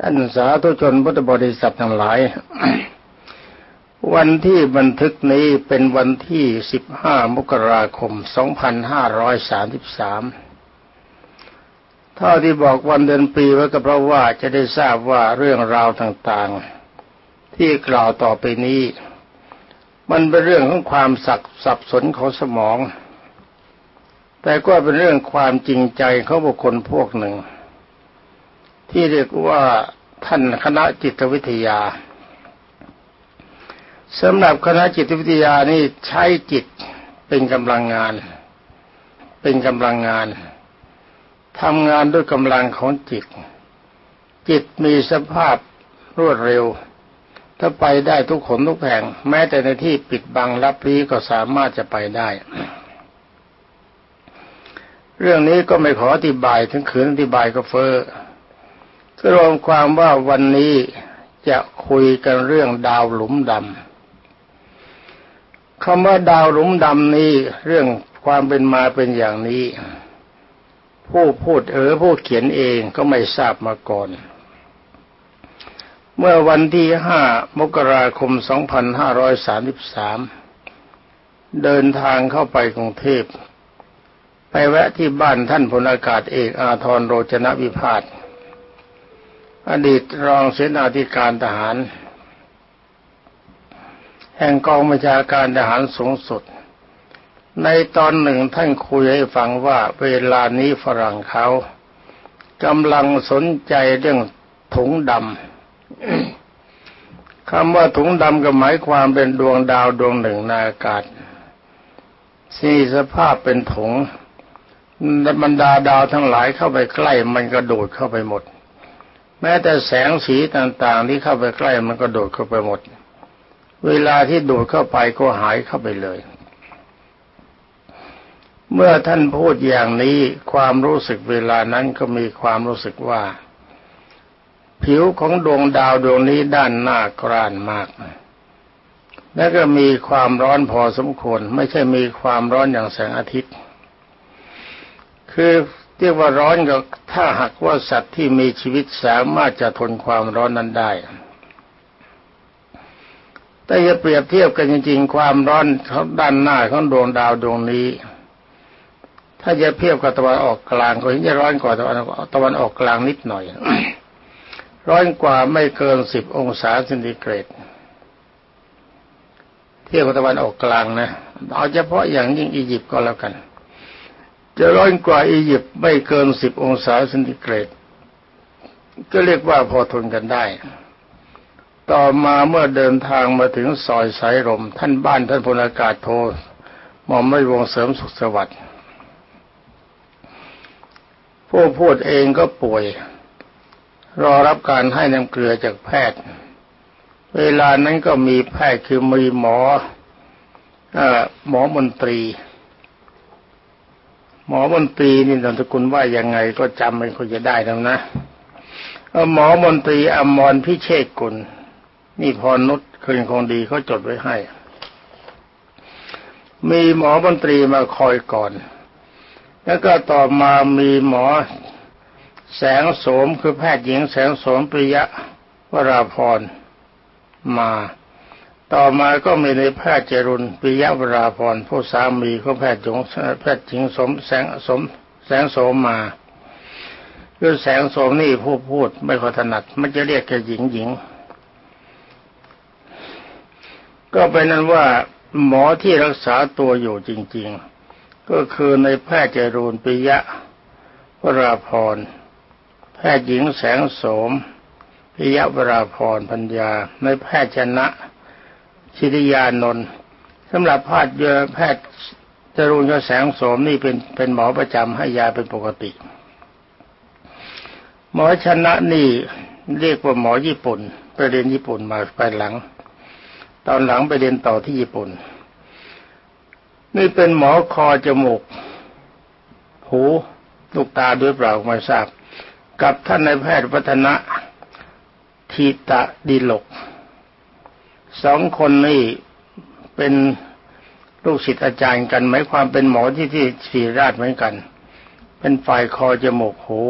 ท่านสาธุชนพุทธบริษัททั้งหลาย วันที่บันทึกนี้เป็นวันที่ 15 มกราคม 2533เท่าที่บอกวันเดือนปีไว้ก็เพราะว่าจะได้ทราบว่าเรื่องราวต่างๆ ที่กล่าวต่อไปนี้ มันเป็นเรื่องของความสักสับสนของสมอง แต่ก็เป็นเรื่องความจริงใจของบุคคลพวกหนึ่ง ที่เรียกว่าท่านคณะจิตวิทยาสำหรับคณะจิตวิทยานี่ใช้จิตเป็นกำลังงาน เป็นกำลังงานทำงานด้วยกำลังของจิต จิตมีสภาพรวดเร็ว ถ้าไปได้ทุกขนทุกแห่ง แม้แต่ในที่ปิดบังลับลี้ก็สามารถจะไปได้ เรื่องนี้ก็ไม่ขออธิบายถึงขืนอธิบายก็เฟ้อ ก็รวมความว่าวันนี้จะคุยกันเรื่องดาวหลุมดำคำว่าดาวหลุมดำนี้เรื่องความเป็นมาเป็นอย่างนี้ ผู้พูดเออผู้เขียนเองก็ไม่ทราบมาก่อน เมื่อวันที่ห้ามกราคม 2533 เดินทางเข้าไปกรุงเทพ ไปแวะที่บ้านท่านพลอากาศเอกอาทรโรจนวิพาท อดีตรองเสนาธิการทหาร แห่งกองบัญชาการทหารสูงสุด ในตอนหนึ่งท่านคุยให้ฟังว่าเวลานี้ฝรั่งเขากำลังสนใจเรื่องถุงดำคำว่าถุงดำก็หมายความเป็นดวงดาวดวงหนึ่งในอากาศสีสภาพเป็นถุงบรรดาดาวทั้งหลายเข้าไปใกล้มันก็โดดเข้าไปหมด ม้แต่แสงสีต่างๆ ที่เข้าไปใกล้มันก็โดดเข้าไปหมด เวลาที่โดดเข้าไปก็หายเข้าไปเลย เมื่อท่านพูดอย่างนี้ความรู้สึกเวลานั้นก็มีความรู้สึกว่า ผิวของดวงดาวดวงนี้ด้านหน้ากรานมาก และก็มีความร้อนพอสมควร ไม่ใช่มีความร้อนอย่างแสงอาทิตย์ คือ เรียกว่าร้อนก็ถ้าหากว่าสัตว์ที่มีชีวิตสามารถจะทนความร้อนนั้นได้แต่จะเปรียบเทียบกันจริงๆ ความร้อนเขาด้านหน้าของดวงดาวดวงนี้ ถ้าจะเทียบกับตะวันออกกลางก็จะร้อนกว่าตะวันตะวันออกกลางนิดหน่อย ร้อนกว่าไม่เกินสิบองศาเซนติเกรด เทียบกับตะวันออกกลางนะเอาเฉพาะอย่างยิ่งอียิปต์ก็แล้วกัน จะร้อนกว่าอียิปต์ไม่เกินสิบองศาเซนติเกรด ก็เรียกว่าพอทนกันได้ ต่อมาเมื่อเดินทางมาถึงซอยสายลมท่านบ้านท่านพลอากาศโทหม่อมไม่วงเสริมสุขสวัสดิ์ผู้พูดเองก็ป่วย รอรับการให้น้ำเกลือจากแพทย์ เวลานั้นก็มีแพทย์คือมีหมอหมอมนตรี หมอมนตรีนี่นามสกุลว่ายังไงก็จำไม่ค่อยจะได้แล้วนะหมอมนตรีอมรพิเชษกุล นี่พรนุชคืนคงดีเขาจดไว้ให้ มีหมอมนตรีมาคอยก่อน แล้วก็ต่อมามีหมอแสงโสมคือแพทย์หญิงแสงโสมปริยะวราพรมา ต่อมาก็มีในแพทย์เจรุนปิยะวราพรผู้สามีของแพทย์หญิงแพทย์หญิงสมแสงสมแสงโสมมาคือแสงโสมนี่ผู้พูดไม่ค่อยถนัดมันจะเรียกแค่หญิงหญิง ก็เป็นนั้นว่าหมอที่รักษาตัวอยู่จริง ๆ ก็คือในแพทย์จรูนปิยะวราพรแพทย์หญิงแสงโสมปิยะวราพรพัญญาในแพทย์ชนะ ชิริยานนท์สำหรับแพทย์เยอแพทย์จรูนกับแสงโสมนี่เป็นเป็นหมอประจำให้ยาเป็นปกติ หมอชนะนี่เรียกว่าหมอญี่ปุ่น ไปเรียนญี่ปุ่นมาไปหลัง ตอนหลังไปเรียนต่อที่ญี่ปุ่น นี่เป็นหมอคอจมูก หูลูกตาด้วยเปล่าไม่ทราบ กับท่านนายแพทย์วัฒนะทีตะดีหลก สองคนนี้เป็นลูกศิษย์อาจารย์กันหมายความเป็นหมอที่ที่ศิราชเหมือนกัน เป็นฝ่ายคอจมูกหู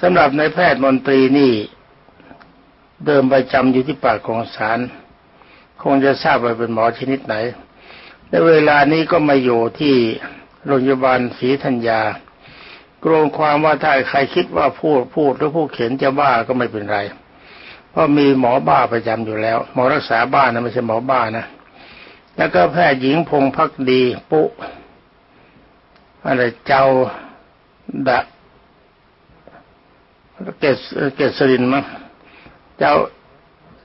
สำหรับนายแพทย์มนตรีนี่เดิมไปจำอยู่ที่ปากของสารคงจะทราบว่าเป็นหมอชนิดไหนในเวลานี้ก็มาอยู่ที่โรงพยาบาลศรีธัญญากรงความว่าถ้าใครคิดว่าพูดพูดหรือผู้เขียนจะบ้าก็ไม่เป็นไร เพราะมีหมอบ้าประจำอยู่แล้ว หมอรักษาบ้านะไม่ใช่หมอบ้านะ แล้วก็แพทย์หญิงพงพักดีปุอะไรเจ้าดะเกศเกศรินมั้งเจ้า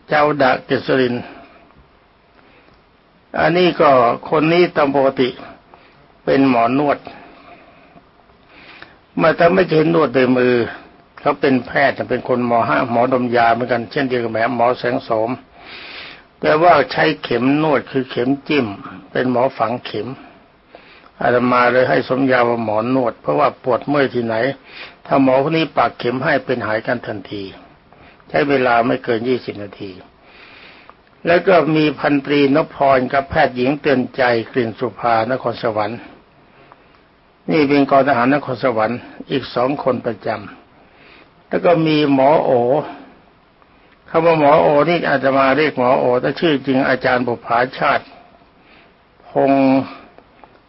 เจ้าดะเกศริน อันนี้ก็คนนี้ตามปกติเป็นหมอนวดมาแต่ไม่ใช่นวดด้วยมือ เขาเป็นแพทย์แต่เป็นคนหมอห้าหมอดมยาเหมือนกันเช่นเดียวกับแม่หมอแสงโสมแต่ว่าใช้เข็มนวดคือเข็มจิ้ม เป็นหมอฝังเข็มอาตมาเลยให้สมยาว่าหมอนวด เพราะว่าปวดเมื่อยที่ไหน ถ้าหมอคนนี้ปักเข็มให้เป็นหายกันทันที ใช้เวลาไม่เกินยี่สิบนาที แล้วก็มีพันตรีนพพรกับแพทย์หญิงเตือนใจกลิ่นสุภานครสวรรค์ นี่เป็นกองทหารนครสวรรค์อีกสองคนประจำ แล้วก็มีหมอโอคำว่าหมอโอนี่อาจจะมาเรียกหมอโอแต่ชื่อจริงอาจารย์บุภาชาติ พง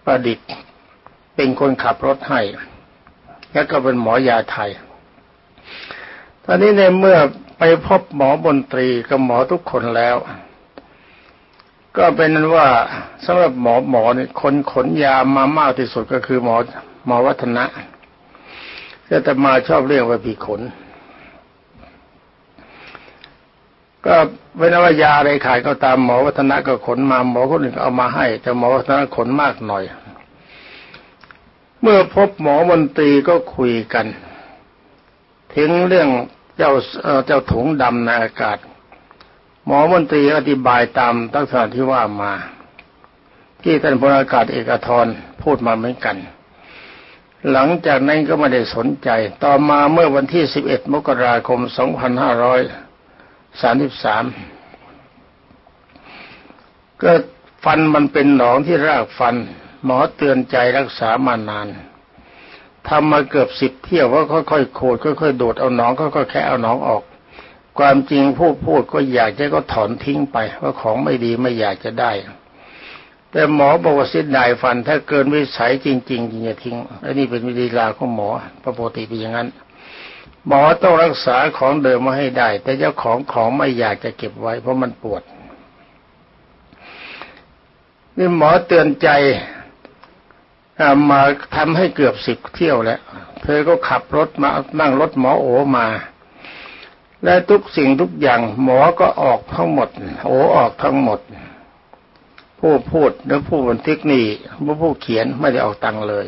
ประดิษฐ์ เป็นคนขับรถให้แล้วก็เป็นหมอยาไทย ตอนนี้ในเมื่อไปพบหมอบนตรีกับหมอทุกคนแล้ว ก็เป็นนั้นว่าสำหรับหมอหมอเนี่ยคนขนยามามากที่สุดก็คือหมอหมอวัฒนะ แต่มาชอบเรียกว่าผีขน ก็เป็นว่ายาอะไรขายก็ตามหมอวัฒนะก็ขนมาหมอคนหนึ่งเอามาให้ แต่หมอวัฒนะขนมากหน่อย เมื่อพบหมอมนตรีก็คุยกัน ถึงเรื่องเจ้าเจ้าถุงดำในอากาศ หมอมนตรีอธิบายตามตั้งแต่ที่ว่ามา ที่ท่านพลอากาศเอกทรพูดมาเหมือนกัน หลังจากนั้นก็ไม่ได้สนใจ ต่อมาเมื่อวันที่ 11 มกราคม 2533 ก็ฟันมันเป็นหนองที่รากฟัน หมอเตือนใจรักษามานานทำมาเกือบสิบเที่ยวว่าค่อยๆโคดค่อยๆโดดเอาหนองค่อยๆแค่เอาหนองออก ความจริงผู้พูดก็อยากจะก็ถอนทิ้งไปว่าของไม่ดีไม่อยากจะได้ แต่หมอบอกว่าเส้นดายฟัน ถ้าเกินวิสัยจริงๆจริงจะทิ้งอันนี้เป็นวิธีลาของหมอปกติเป็นอย่างนั้น หมอต้องรักษาของเดิมมาให้ได้ แต่เจ้าของของไม่อยากจะเก็บไว้ เพราะมันปวดนี่หมอเตือนใจมาทำให้เกือบสิบเที่ยวแล้ว เธอก็ขับรถมานั่งรถหมอโอมา และทุกสิ่งทุกอย่างหมอก็ออกทั้งหมด โอออกทั้งหมด ผู้พูดและผู้บันทึกนี่ผู้ผู้เขียนไม่ได้ออกตังค์เลย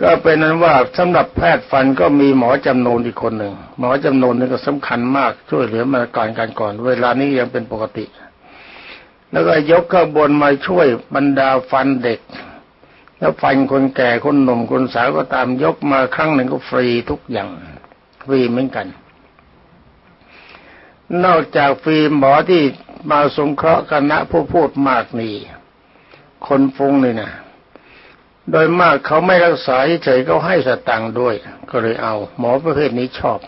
ก็เป็นนั้นว่าสำหรับแพทย์ฟันก็มีหมอจำนวนอีกคนหนึ่งหมอจำนวนนึงก็สำคัญมากช่วยเหลือมาการการก่อน เวลานี้ยังเป็นปกติ แล้วก็ยกขบวนมาช่วยบรรดาฟันเด็ก แล้วฟันคนแก่คนหนุ่มคนสาวก็ตามยกมาครั้งหนึ่งก็ฟรีทุกอย่างฟรีเหมือนกัน นอกจากฟรีหมอที่ มาสงเคราะห์คณะผู้พูดมากนี่คนฟุ้งเลยนะโดยมากเขาไม่รักษาเฉยเขาให้สตังค์ด้วย ก็เลยเอา หมอประเภทนี้ชอบ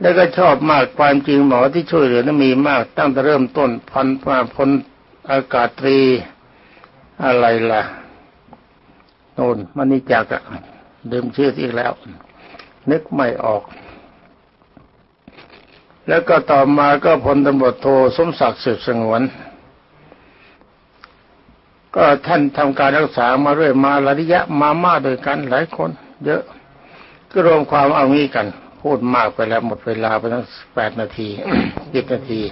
แล้วก็ชอบมากความจริงหมอที่ช่วยเหลือนั้นมีมาก ตั้งแต่เริ่มต้นพันมาพลอากาศตรีอะไรล่ะโน่นมันนี่จักอะเดิมชื่ออีกแล้ว นึกไม่ออก แล้วก็ต่อมาก็พลตำรวจโทสมศักดิ์สืบสงวน ก็ท่านทำการรักษามาเรื่อยมาระยะมามาโดยกันหลายคน เยอะ ก็รวมความเอางี้กัน พูดมากไปแล้วหมดเวลาไปตั้งแปดนาทีสิบนาที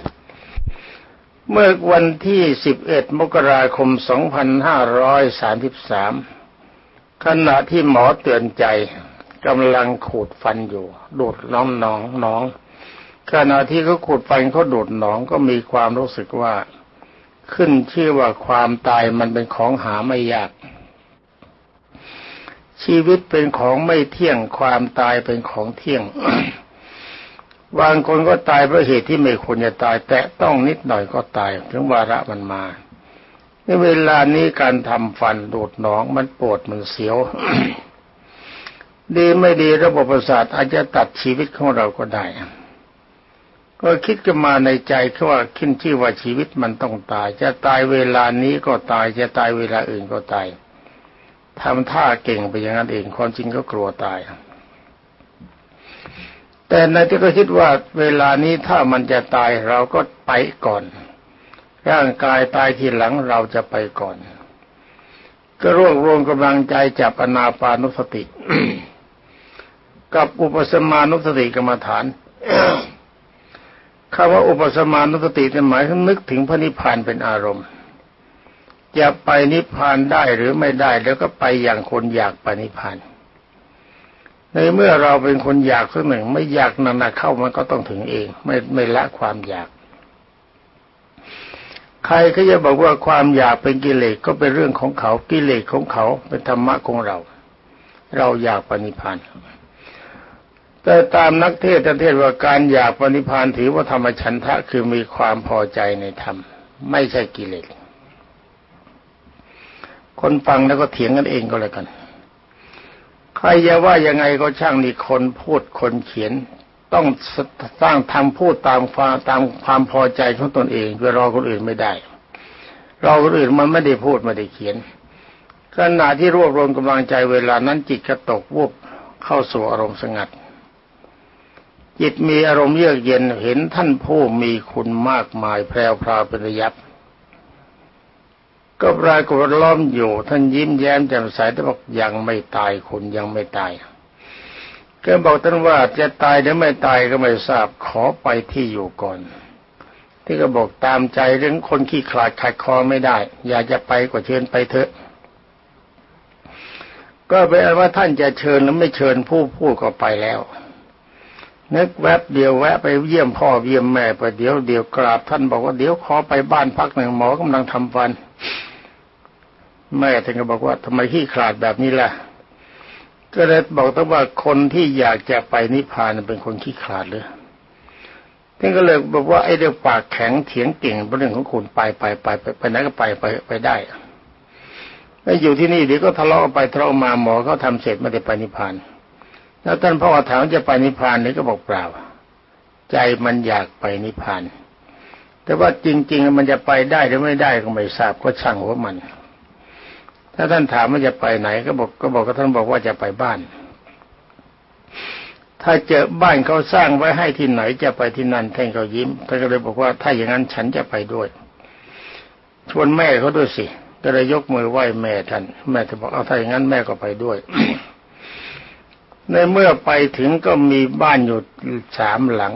เมื่อวันที่สิบเอ็ดมกราคมสองพันห้าร้อยสามสิบสามขณะที่หมอเตือนใจกำลังขูดฟันอยู่ ดูดน้องน้องน้อง ขณะที่เขาขุดไปเขาดูดหนองก็มีความรู้สึกว่า ขึ้นชื่อว่าความตายมันเป็นของหาไม่ยาก ชีวิตเป็นของไม่เที่ยงความตายเป็นของเที่ยงบางคนก็ตายเพราะเหตุที่ไม่ควรจะตาย แต่ต้องนิดหน่อยก็ตาย ถึงวาระมันมาในเวลานี้การทำฟันดูดหนองมันปวดมันเสียว ดีไม่ดีระบบประสาทอาจจะตัดชีวิตของเราก็ได้ ก็คิดกันมาในใจแค่ว่าขึ้นชื่ว่าชีวิตมันต้องตาย จะตายเวลานี้ก็ตายจะตายเวลาอื่นก็ตายทำท่าเก่งไปอย่างนั้นเองความจริงก็กลัวตาย แต่ในที่ก็คิดว่าเวลานี้ถ้ามันจะตายเราก็ไปก่อน ร่างกายตายทีหลังเราจะไปก่อน ก็รวบรวมกำลังใจจับอนาปานุสติ กับอุปสมานุสติกรรมฐาน คำว่าอุปสมานุสติหมายถึงนึกถึงพระนิพพานเป็นอารมณ์ จะไปนิพพานได้หรือไม่ได้ แล้วก็ไปอย่างคนอยากไปนิพพาน ในเมื่อเราเป็นคนอยากสักหนึ่ง ไม่อยากนานๆเข้ามันก็ต้องถึงเอง ไม่ไม่ละความอยาก ใครก็จะบอกว่าความอยากเป็นกิเลสก็เป็นเรื่องของเขากิเลสของเขาเป็นธรรมะของเรา เราอยากปณิพาน แต่ตามนักเทศน์เทศว่าการอยากปณิพานถือว่าธรรมชันทะคือมีความพอใจในธรรม ไม่ใช่กิเลสคนฟังแล้วก็เถียงกันเองก็แล้วกัน ใครจะว่ายังไงก็ช่างนี่คนพูดคนเขียน ต้องสร้างทำพูดตามความตามความพอใจของตนเองไปรอคนอื่นไม่ได้ รอคนอื่นมันไม่ได้พูดไม่ได้เขียนขณะที่รวบรวมกำลังใจเวลานั้นจิตก็ตกวูบเข้าสู่อารมณ์สงัด จิตมีอารมณ์เยือกเย็นเห็นท่านผู้มีคุณมากมายแพรวพราวเป็นระยับ ก็ปรากฏล้อมอยู่ ท่านยิ้มแย้มแจ่มใสแต่บอกยังไม่ตายคุณยังไม่ตายก็บอกท่านว่าจะตายหรือไม่ตายก็ไม่ทราบขอไปที่อยู่ก่อน ที่ก็บอกตามใจเรื่องคนขี้ขลาดขัดคอไม่ได้ อยากจะไปก็เชิญไปเถอะ ก็เป็นว่าท่านจะเชิญหรือไม่เชิญผู้พูดก็ไปแล้ว นึกแวบเดียวแวะไปเยี่ยมพ่อเยี่ยมแม่ไปเดี๋ยวเดี๋ยวกราบท่านบอกว่าเดี๋ยวขอไปบ้านพักหนึ่งหมอกำลังทำฟัน แม่ท่านก็บอกว่าทำไมขี้ขลาดแบบนี้ล่ะ ก็เลยบอกตั้ว่าคนที่อยากจะไปนิพพานเป็นคนขี้ขลาดเลยท่านก็เลยบอกว่าไอ้เรื่องปากแข็งเถียงเก่งเป็นเรื่องของคุณไปไปไปไปไหนก็ไปไปไปได้แล้วอยู่ที่นี่เดี๋ยวก็ทะเลาะไปทะเลาะมาหมอเขาทาเสร็จไม่ได้ไปนิพพาน แล้วท่านพ่อถามจะไปนิพพานนี่ก็บอกเปล่า ใจมันอยากไปนิพพาน แต่ว่าจริง ๆ มันจะไปได้หรือไม่ได้ก็ไม่ทราบก็ช่างหัวมัน ถ้าท่านถามว่าจะไปไหนก็บอกก็บอกกับท่านบอกว่าจะไปบ้าน ถ้าเจอบ้านเขาสร้างไว้ให้ที่ไหนจะไปที่นั่นท่านก็ยิ้มท่านก็เลยบอกว่าถ้าอย่างนั้นฉันจะไปด้วย ชวนแม่เขาด้วยสิก็เลยยกมือไหว้แม่ท่าน แม่จะบอกเอาถ้าอย่างนั้นแม่ก็ไปด้วย ในเมื่อไปถึงก็มีบ้านอยู่สามหลัง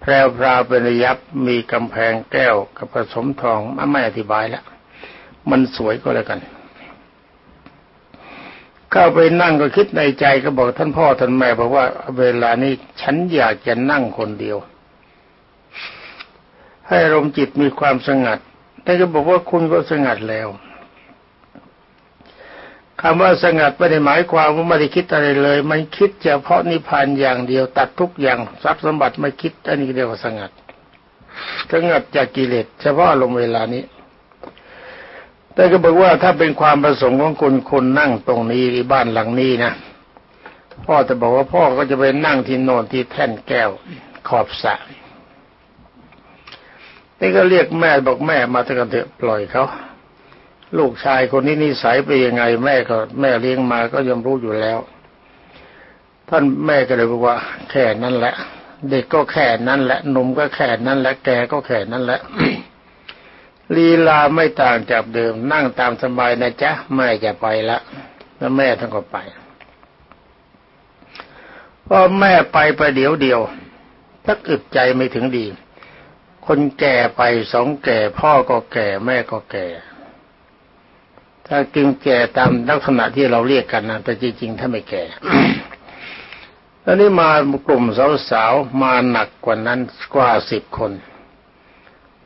แพรวพราวเป็นระยับมีกำแพงแก้วกับผสมทองไม่อธิบายแล้วมันสวยก็แล้วกัน เข้าไปนั่งก็คิดในใจก็บอกท่านพ่อท่านแม่บอกว่า เวลานี้ฉันอยากจะนั่งคนเดียว ให้ลมจิตมีความสงัดท่านก็บอกว่าคุณก็สงัดแล้ว คำว่าสงัดไม่ได้หมายความว่าไม่ได้คิดอะไรเลย มันคิดเฉพาะนิพพานอย่างเดียว ตัดทุกอย่างทรัพย์สมบัติไม่คิดอันนี้เรียกว่าสงัดสงัดจากกิเลสเฉพาะลมเวลานี้ แต่ก็บอกว่าถ้าเป็นความประสงค์ของคุณคุณนั่งตรงนี้ที่บ้านหลังนี้นะพ่อจะบอกว่าพ่อก็จะไปนั่งที่โน่นที่แท่นแก้วขอบสระนี่ก็เรียกแม่บอกแม่มาเถอะเถอะปล่อยเขา ลูกชายคนนี้นิสัยไปยังไง แม่ก็แม่เลี้ยงมาก็ยอมรู้อยู่แล้ว ท่านแม่ก็เลยบอกว่า แค่นั้นแหละ เด็กก็แค่นั้นแหละหนุ่มก็แค่นั้นแหละแกก็แค่นั้นแหละลีลาไม่ต่างจากเดิม นั่งตามสบายนะจ๊ะแม่จะไปละแล้วแม่ท่านก็ไปพอแม่ไปไปเดี๋ยวเดียวถ้าอึดใจไม่ถึงดี คนแก่ไปสองแก่ พ่อก็แก่ แม่ก็แก่ ถ้าจึงแก่ตามลักษณะที่เราเรียกกันนะแต่จริงๆถ้าไม่แก่แล้วนี่มากลุ่มสาวๆมาหนักกว่านั้นกว่าสิบคน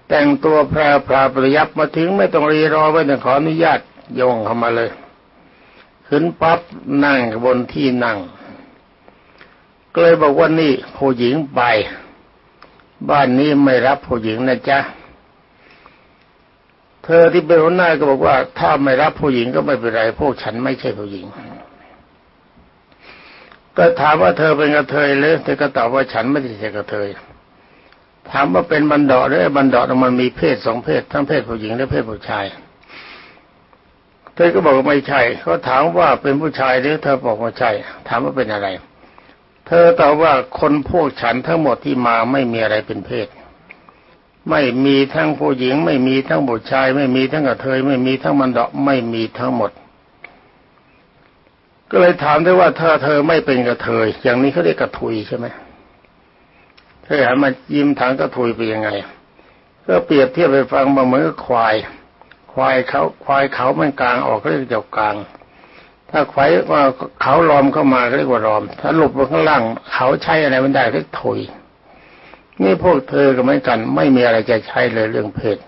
แต่งตัวแพรพราประยับมาถึงไม่ต้องรีรอไว้แต่ขออนุญาตย่องเข้ามาเลย ขึ้นปั๊บนั่งบนที่นั่งก็เลยบอกว่านี่ผู้หญิงไป บ้านนี้ไม่รับผู้หญิงนะจ๊ะ เธอที่เป็นหัวหน้าก็บอกว่าถ้าไม่รับผู้หญิงก็ไม่เป็นไรพวกฉันไม่ใช่ผู้หญิง ก็ถามว่าเธอเป็นกระเทยหรือเธอก็ตอบว่าฉันไม่ใช่กระเทยถามว่าเป็นบันดาหรือบันดามันมีเพศสองเพศ ทั้งเพศผู้หญิงและเพศผู้ชายเธอก็บอกว่าไม่ใช่เขาถามว่าเป็นผู้ชายหรือเธอบอกว่าใช่ถามว่าเป็นอะไร เธอตอบว่าคนพวกฉันทั้งหมดที่มาไม่มีอะไรเป็นเพศ ไม่มีทั้งผู้หญิง ไม่มีทั้งผู้ชาย ไม่มีทั้งกระเทยไม่มีทั้งมันดาไม่มีทั้งหมด ก็เลยถามได้ว่าถ้าเธอไม่เป็นกระเทยอย่างนี้เขาเรียกกระทุยใช่ไหมเธอหันมายิ้มถามกระทุยไปยังไง ก็เปรียบเทียบไปฟังมาเหมือนกับควาย ควายเขาควายเขามันกลางออกเรียกเจ้ากลาง ถ้าควายว่าเขาล้อมเข้ามาเรียกว่าล้อม ถ้าหลุดไปข้างล่างเขาใช้อะไรมันได้เรียกทุย นี่พวกเธอก็เหมือนกัน ไม่มีอะไรจะใช้เลยเรื่องเพศ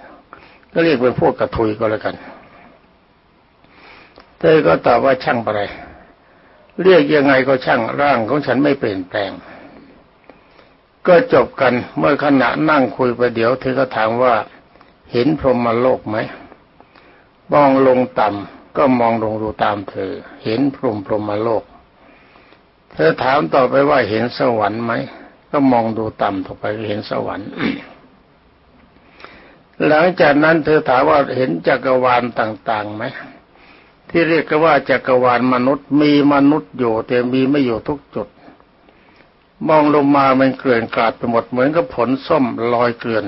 ก็เรียกเป็นพวกกระทุยก็แล้วกัน เธอก็ตอบว่าช่างอะไรเรียกยังไงก็ช่างร่างของฉันไม่เปลี่ยนแปลง ก็จบกันเมื่อขณะนั่งคุยไปเดี๋ยวเธอก็ถามว่าเห็นพรหมโลกไหมมองลงต่ำก็มองลงดูตามเธอ เห็นพรหมพรหมโลก เธอถามต่อไปว่าเห็นสวรรค์ไหม ก็มองดูต่ำต่อไปเห็นสวรรค์ หลังจากนั้นเธอถามว่าเห็นจักรวาลต่างๆไหมที่เรียกกันว่าจักรวาลมนุษย์มีมนุษย์อยู่แต่มีไม่อยู่ทุกจุด มองลงมามันเกลื่อนกลาดไปหมดเหมือนกับผลส้มลอยเกลื่อน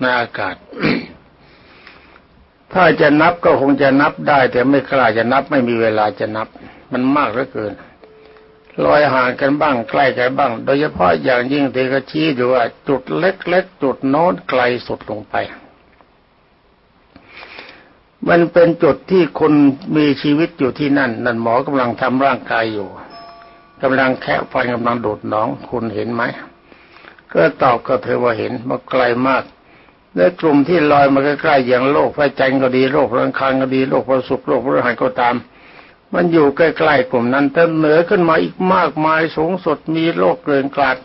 ในอากาศ ถ้าจะนับก็คงจะนับได้ แต่ไม่กล้าจะนับไม่มีเวลาจะนับ มันมากเหลือเกิน ลอยห่างกันบ้างใกล้กันบ้าง โดยเฉพาะอย่างยิ่งเทกชี้ดูว่าจุดเล็กๆจุดโน้นไกลสุดลงไป มันเป็นจุดที่คนมีชีวิตอยู่ที่นั่น นั่นหมอกำลังทำร่างกายอยู่กำลังแคะไฟกำลังดูดหนองคุณเห็นไหมก็ตอบกับเธอว่าเห็นมาไกลมากและกลุ่มที่ลอยมาใกล้ๆอย่างโลกไฟจันก็ดีโลกรังคารก็ดีโลกประสุขโลกพระหันก็ตาม มันอยู่ใกล้ๆกลุ่มนั้นแต่เหนือขึ้นมาอีกมากมายสูงสุดมีโลกเกลื่อนกลาด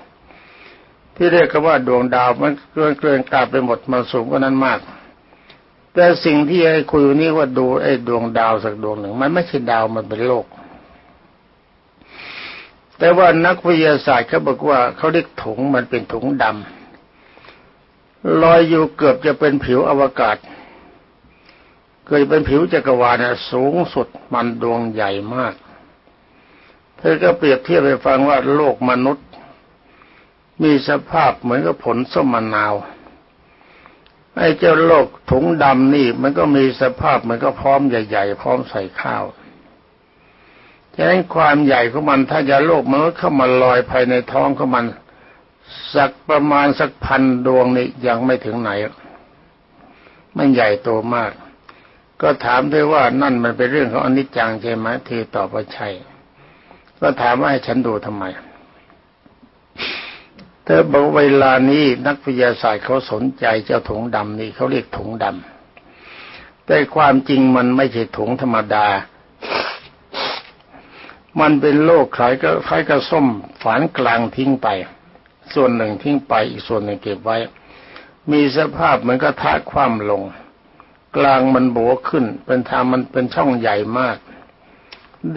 ที่เรียกกันว่าดวงดาวมันเกลื่อนเกลื่อนกลาดไปหมดมันสูงกว่านั้นมาก แต่สิ่งที่ไอ้คุยนี้ว่าดูไอ้ดวงดาวสักดวงหนึ่ง มันไม่ใช่ดาวมันเป็นโลก แต่ว่านักวิทยาศาสตร์เขาบอกว่าเขาเรียกถุงมันเป็นถุงดำลอยอยู่เกือบจะเป็นผิวอวกาศ เกิดเป็นผิวจักรวาลสูงสุดมันดวงใหญ่มาก เธอก็เปรียบเทียบไปฟังว่าโลกมนุษย์ มีสภาพเหมือนกับผลส้มมะนาวไอ้เจ้าโลกถุงดำนี่ มันก็มีสภาพเหมือนก็พร้อมใหญ่ ๆ พร้อมใส่ข้าวฉะนั้นความใหญ่ของมันถ้าจะโลกมันก็เข้ามาลอยภายในท้องของมัน สักประมาณสักพันดวงนี่ยังไม่ถึงไหน มันใหญ่โตมาก ก็ถามด้วยว่านั่นมันเป็นเรื่องของอนิจจังใช่ไหมเธอตอบว่าใช่ก็ถามว่าให้ฉันดูทำไมเธอบอกเวลานี้นักวิทยาศาสตร์เขาสนใจเจ้าถุงดำนี่เขาเรียกถุงดำแต่ความจริงมันไม่ใช่ถุงธรรมดา มันเป็นโลกคล้ายก็คล้ายกับส้มฝานกลางทิ้งไป ส่วนหนึ่งทิ้งไปอีกส่วนหนึ่งเก็บไว้ มีสภาพเหมือนกระทะคว่ำลง กลางมันโบขึ้น เป็นทางมันเป็นช่องใหญ่มาก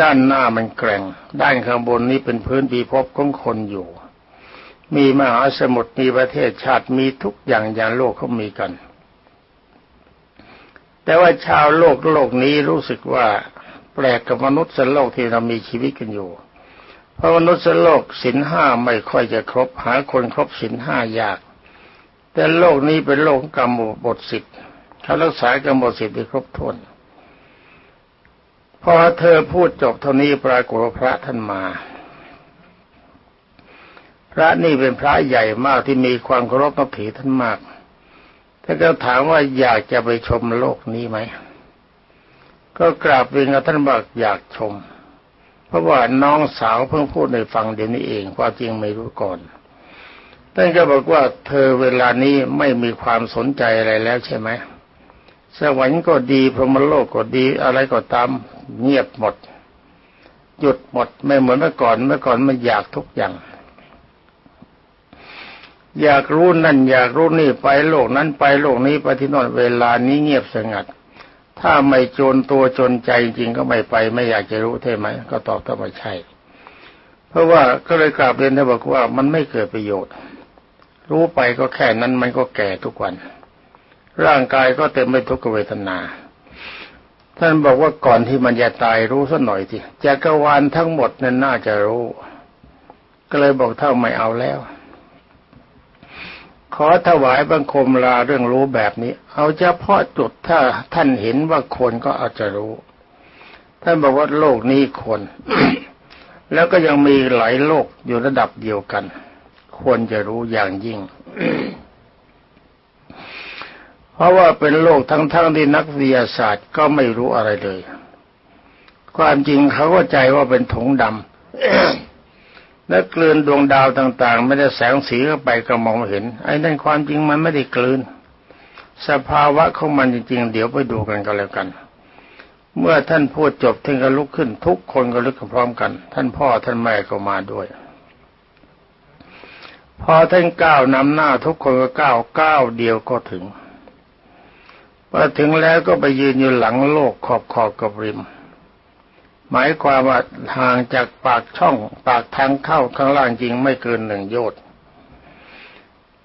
ด้านหน้ามันแกร่ง ด้านข้างบนนี้เป็นพื้นปีพบของคนอยู่ มีมหาสมุทรมีประเทศชาติมีทุกอย่างอย่างโลกเขามีกัน แต่ว่าชาวโลกโลกนี้รู้สึกว่าแปลกกับมนุษย์สโลกที่เรามีชีวิตกันอยู่ เพราะมนุษย์สโลกสินห้าไม่ค่อยจะครบหาคนครบสินห้ายาก แต่โลกนี้เป็นโลกกรรมบทสิทธิ์ เขารักษากรรมบทสิทธิ์ได้ครบถ้วนพอเธอพูดจบเท่านี้ปรากฏพระท่านมา พระนี่เป็นพระใหญ่มากที่มีความเคารพนับถือท่านมากท่านก็ถามว่าอยากจะไปชมโลกนี้ไหมก็กราบเรียนกับท่านบอกอยากชม เพราะว่าน้องสาวเพิ่งพูดในฟังเดี๋ยวนี้เองความจริงไม่รู้ก่อนท่านก็บอกว่าเธอเวลานี้ไม่มีความสนใจอะไรแล้วใช่ไหม สวรรค์ก็ดีพรหมโลกก็ดีอะไรก็ตามเงียบหมด หยุดหมดไม่เหมือนเมื่อก่อนเมื่อก่อนมันอยากทุกอย่าง อยากรู้นั่นอยากรู้นี่ไปโลกนั้นไปโลกนี้ไปที่นอนเวลานี้เงียบสงัด ถ้าไม่จนตัวจนใจจริงก็ไม่ไป ไม่อยากจะรู้ใช่ไหมก็ตอบว่าไม่ใช่ เพราะว่าก็เลยกราบเรียนท่านบอกว่ามันไม่เกิดประโยชน์ รู้ไปก็แค่นั้นมันก็แก่ทุกวัน ร่างกายก็เต็มไปทุกขเวทนา ท่านบอกว่าก่อนที่มันจะตายรู้สักหน่อยสิจักรวาลทั้งหมดนั้นน่าจะรู้ ก็เลยบอกเท่าไม่เอาแล้ว ขอถวายบังคมลาเรื่องรู้แบบนี้ เอาเฉพาะจุดถ้าท่านเห็นว่าคนก็อาจจะรู้ ท่านบอกว่าโลกนี้คน แล้วก็ยังมีหลายโลกอยู่ระดับเดียวกัน ควรจะรู้อย่างยิ่ง เพราะว่าเป็นโลกทั้งๆที่นักวิทยาศาสตร์ก็ไม่รู้อะไรเลย ความจริงเขาก็ใจว่าเป็นถุงดำและกลืนดวงดาวต่างๆ ไม่ได้แสงสีเข้าไปก็มองเห็น ไอ้นั่นความจริงมันไม่ได้กลืน สภาวะของมันจริงๆ เดี๋ยวไปดูกันก็แล้วกัน เมื่อท่านพูดจบท่านก็ลุกขึ้น ทุกคนก็ลุกพร้อมกัน ท่านพ่อท่านแม่ก็มาด้วยพอท่านก้าวนำหน้าทุกคนก็ก้าวก้าวเดียวก็ถึง พอถึงแล้วก็ไปยืนอยู่หลังโลกขอบขอบกับริม หมายความว่าห่างจากปากช่องปากทางเข้าข้างล่างจริงไม่เกินหนึ่งโยชน์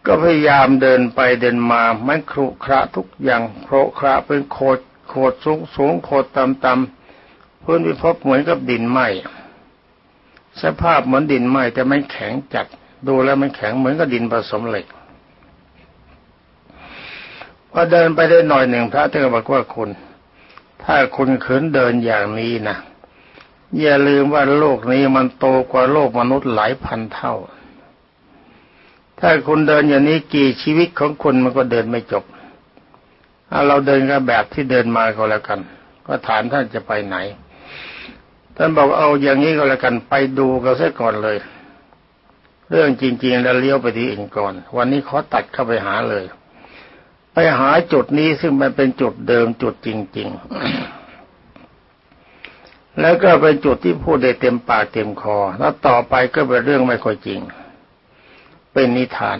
ก็พยายามเดินไปเดินมาไม่ครุขระทุกอย่างโครคระเป็นโคดโคดสูงสูงโคดต่ำต่ำพื้นวิภพเหมือนกับดินไหมสภาพเหมือนดินไหมแต่ไม่แข็งจัดดูแล้วมันแข็งเหมือนกับดินผสมเหล็ก พอเดินไปได้หน่อยหนึ่งพระเจ้าบอกว่าคุณ ถ้าคุณขืนเดินอย่างนี้นะอย่าลืมว่าโลกนี้มันโตกว่าโลกมนุษย์หลายพันเท่า ถ้าคุณเดินอย่างนี้กี่ชีวิตของคุณมันก็เดินไม่จบถ้าเราเดินกันแบบที่เดินมาก็แล้วกัน ก็ถามท่านจะไปไหน ท่านบอกเอาอย่างนี้ก็แล้วกันไปดูกันซะก่อนเลย เรื่องจริง ๆ แล้วเลี้ยวไปที่อื่นก่อน วันนี้ขอตัดเข้าไปหาเลย ไปหาจุดนี้ซึ่งมันเป็นจุดเดิมจุดจริง ๆ แล้วก็เป็นจุดที่พูดได้เต็มปากเต็มคอ แล้วต่อไปก็เป็นเรื่องไม่ค่อยจริง เป็นนิทาน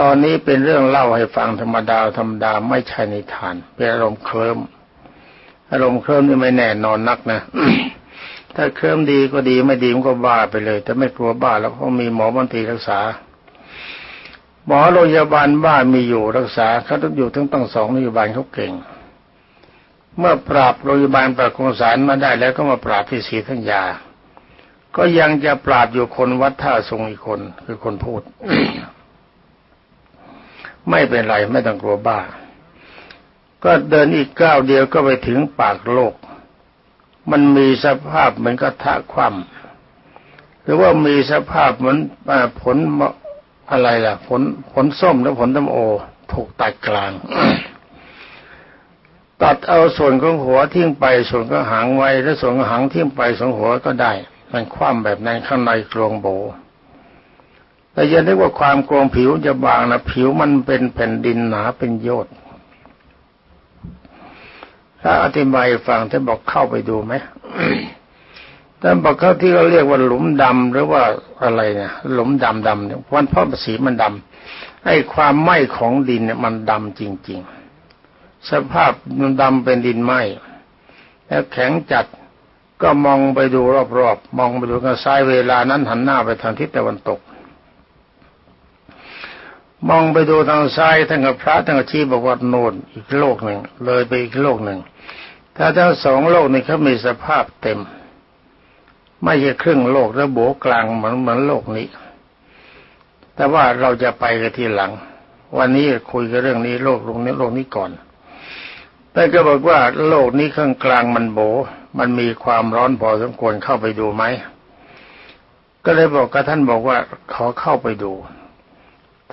ตอนนี้เป็นเรื่องเล่าให้ฟังธรรมดาธรรมดาไม่ใช่นิทาน เป็นอารมณ์เคลิ้มอารมณ์เคลิ้มนี่ไม่แน่นอนนักนะถ้าเคลิ้มดีก็ดีไม่ดีมันก็บ้าไปเลย แต่ไม่กลัวบ้าแล้วเขามีหมอบันทีรักษา หมอโรงพยาบาลบ้านมีอยู่รักษาเขาต้องอยู่ทั้งตั้งสองโรงพยาบาลเขาเก่ง เมื่อปราบโรงพยาบาลประกงสารมาได้แล้วก็มาปราบที่ศรีธัญญาก็ยังจะปราบอยู่คนวัดท่าทรงอีกคน คือคนพูด ไม่เป็นไรไม่ต้องกลัวบ้า ก็เดินอีกก้าวเดียวก็ไปถึงปากโลก มันมีสภาพเหมือนกระทะคว่ำหรือว่ามีสภาพเหมือนผล อะไรล่ะผลผลส้มและผลตำโอ ถูกตัดกลาง ตัดเอาส่วนของหัวทิ้งไปส่วนของหางไว้แล้วส่วนของหางทิ้งไปส่วนหัวก็ได้ มันคว่ำแบบนั้นข้างในกลวงโบแต่ยันได้ว่าความกลวงผิวจะบางนะผิวมันเป็นแผ่นดินหนาเป็นโยดถ้าอธิบายฟังท่านบอกเข้าไปดูไหม ท่านบอกเขาที่เขาเรียกว่าหลุมดำหรือว่าอะไรเนี่ยหลุมดำดำเนี่ยวันเพราะสีมันดำไอ้ความไหม้ของดินเนี่ยมันดำจริง ๆ สภาพมันดำเป็นดินไหม้แล้วแข็งจัดก็มองไปดูรอบๆมองไปดูทางซ้ายเวลานั้นหันหน้าไปทางทิศตะวันตก มองไปดูทางซ้ายท่านกับพระท่านก็ชี้บอกว่าโน่นอีกโลกหนึ่งเลยไปอีกโลกหนึ่งถ้าทั้งสองโลกนี้เขามีสภาพเต็ม ไม่ใช่ครึ่งโลกแล้วโบกลางเหมือนเหมือนโลกนี้ แต่ว่าเราจะไปกันทีหลัง วันนี้คุยกันเรื่องนี้โลกลงนี้โลกนี้ก่อนแต่ก็บอกว่าโลกนี้ข้างกลางมันโบ มันมีความร้อนพอสมควรเข้าไปดูไหม ก็เลยบอกกับท่านบอกว่าขอเข้าไปดู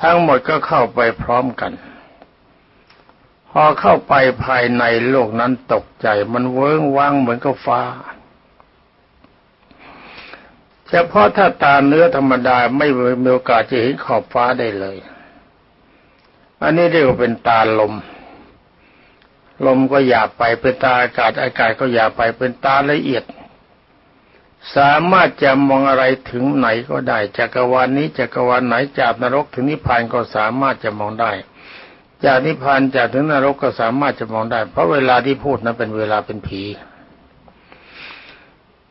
ทั้งหมดก็เข้าไปพร้อมกัน พอเข้าไปภายในโลกนั้นตกใจ มันเวิ้งว่างเหมือนกับฟ้า เฉพาะถ้าตาเนื้อธรรมดาไม่มีโอกาสจะเห็นขอบฟ้าได้เลย อันนี้เรียกว่าเป็นตาลม ลมก็อย่าไปเป็นตาอากาศอากาศก็อย่าไปเป็นตาละเอียด สามารถจะมองอะไรถึงไหนก็ได้จักรวาลนนี้จักรวาลไหนจากนรกถึงนิพพานก็สามารถจะมองได้ จากนิพพานจากถึงนรกก็สามารถจะมองได้ เพราะเวลาที่พูดนั้นเป็นเวลาเป็นผี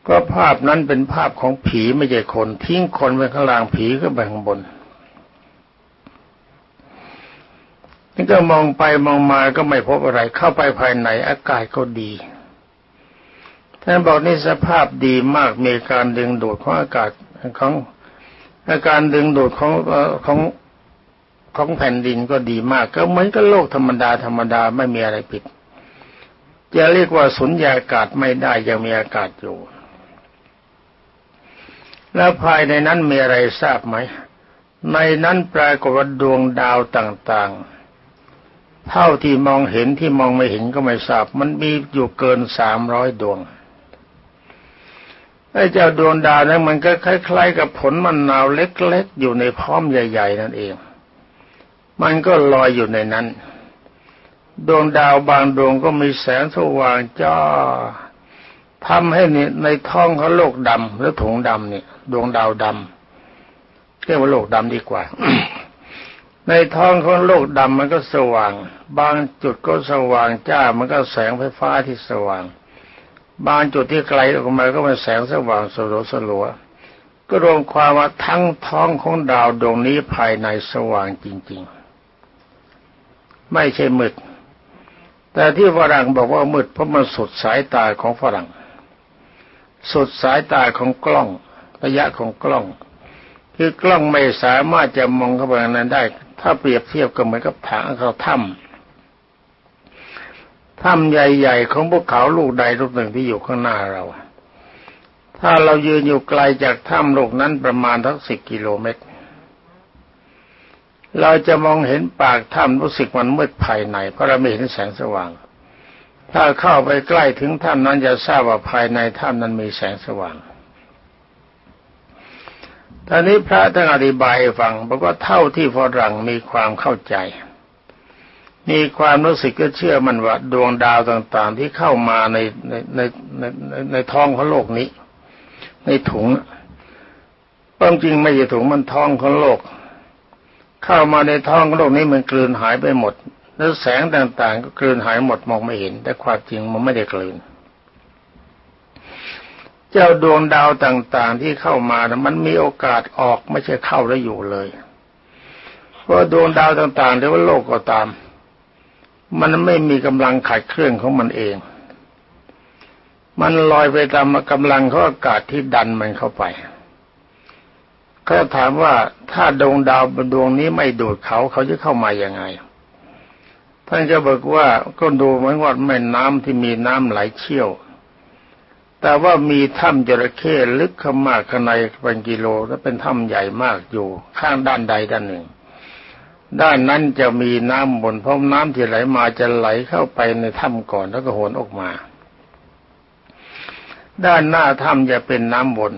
ก็ภาพนั้นเป็นภาพของผีไม่ใช่คน ทิ้งคนไว้ข้างล่างผีก็ไปข้างบนนี่ก็มองไปมองมาก็ไม่พบอะไร เข้าไปภายในอากาศก็ดีท่านบอกนี่สภาพดีมากมีการดึงดูดของอากาศของอาการดึงดูดของของของแผ่นดินก็ดีมาก ก็เหมือนกับโลกธรรมดาธรรมดาไม่มีอะไรผิดจะเรียกว่าสุญญากาศไม่ได้ยังมีอากาศอยู่ แล้วภายในนั้นมีอะไรทราบไหม ในนั้นปรากฏว่าดวงดาวต่างๆ เท่าที่มองเห็นที่มองไม่เห็นก็ไม่ทราบ มันมีอยู่เกินสามร้อยดวงไอ้เจ้าดวงดาวนั้นมันก็คล้าย ๆ กับผลมะนาวเล็กๆ อยู่ในพร้อมใหญ่ ๆ นั่นเอง มันก็ลอยอยู่ในนั้น ดวงดาวบางดวงก็มีแสงสว่างจ้า ทำให้ในท้องเขาโลกดำหรือถุงดำเนี่ยดวงดาวดำเรียกว่าโลกดำดีกว่า ในท้องของโลกดำมันก็สว่าง บางจุดก็สว่างจ้ามันก็แสงไฟฟ้าที่สว่าง บางจุดที่ไกลออกมาก็เป็นแสงสว่างสลัวสลัวก็รวมความว่าทั้งท้องของดาวดวงนี้ภายในสว่างจริง ๆ ไม่ใช่มืดแต่ที่ฝรั่งบอกว่ามืดเพราะมันสุดสายตาของฝรั่ง สุดสายตาของกล้องระยะของกล้อง คือกล้องไม่สามารถจะมองเข้าไปนั้นได้ ถ้าเปรียบเทียบก็เหมือนกับถังเขาถ้ำถ้ำใหญ่ๆของภูเขาลูกใดลูกหนึ่งที่อยู่ข้างหน้าเรา ถ้าเรายืนอยู่ไกลจากถ้ำลูกนั้นประมาณทั้งสิบกิโลเมตร เราจะมองเห็นปากถ้ำรู้สึกมันมืดภายในเพราะเราไม่เห็นแสงสว่าง ถ้าเข้าไปใกล้ถึงถ้ำนั้นจะทราบว่าภายในถ้ำนั้นมีแสงสว่างตอนนี้พระท่านอธิบายฟังบอกว่าเท่าที่ฝรั่งมีความเข้าใจ มีความรู้สึกก็เชื่อมันว่าดวงดาวต่างๆ ที่เข้ามาในในในในในท้องของโลกนี้ ในถุงความจริงไม่ใช่ถุงมันท้องของโลก เข้ามาในท้องของโลกนี้มันกลืนหายไปหมด แล้วแสงต่างๆ ก็กลืนหายหมดมองไม่เห็น แต่ความจริงมันไม่ได้กลืน เจ้าดวงดาวต่างๆ ที่เข้ามานะมันมีโอกาสออกไม่ใช่เข้าแล้วอยู่เลย เพราะดวงดาวต่างๆหรือว่าโลกก็ตาม มันไม่มีกำลังขัดเคลื่อนของมันเอง มันลอยไปตามกำลังของอากาศที่ดันมันเข้าไปเขาถามว่าถ้าดวงดาวดวงนี้ไม่ดูดเขาเขาจะเข้ามาอย่างไง ท่านจะบอกว่าก็ดูเหมือนว่าแม่น้ำที่มีน้ำไหลเชี่ยว แต่ว่ามีถ้ำจระเข้ลึกเข้ามากข้างในเป็นกิโลและเป็นถ้ำใหญ่มากอยู่ ข้างด้านใดด้านหนึ่ง ด้านนั้นจะมีน้ำบนเพราะน้ำที่ไหลมาจะไหลเข้าไปในถ้ำก่อนแล้วก็โหนออกมา ด้านหน้าถ้ำจะเป็นน้ำบน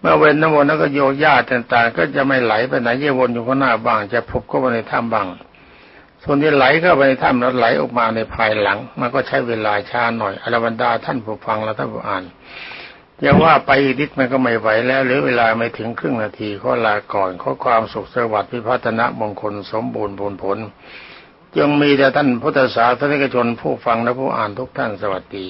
เมื่อเว้นน้ำบนแล้วก็โยกญาติต่างๆก็จะไม่ไหลไปไหนจะวนอยู่ข้างหน้าบ้าง จะพบเข้าไปในถ้ำบ้าง ส่วนที่ไหลเข้าไปในถ้ำแล้วไหลออกมาในภายหลัง มันก็ใช้เวลาช้าหน่อยอรบรรดาท่านผู้ฟังและท่านผู้อ่านอย่าว่าไปนิดมันก็ไม่ไหวแล้วเหลือเวลาไม่ถึงครึ่งนาทีขอลาก่อนขอความสุขสวัสดิ์พิพัฒนะมงคลสมบูรณ์ผลผลจงมีแต่ท่านพุทธศาสนิกชนผู้ฟังและผู้อ่านทุกท่านสวัสดี